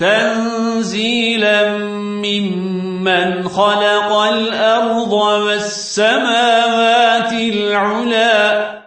تنزيلا ممن خلق الأرض والسماوات العلا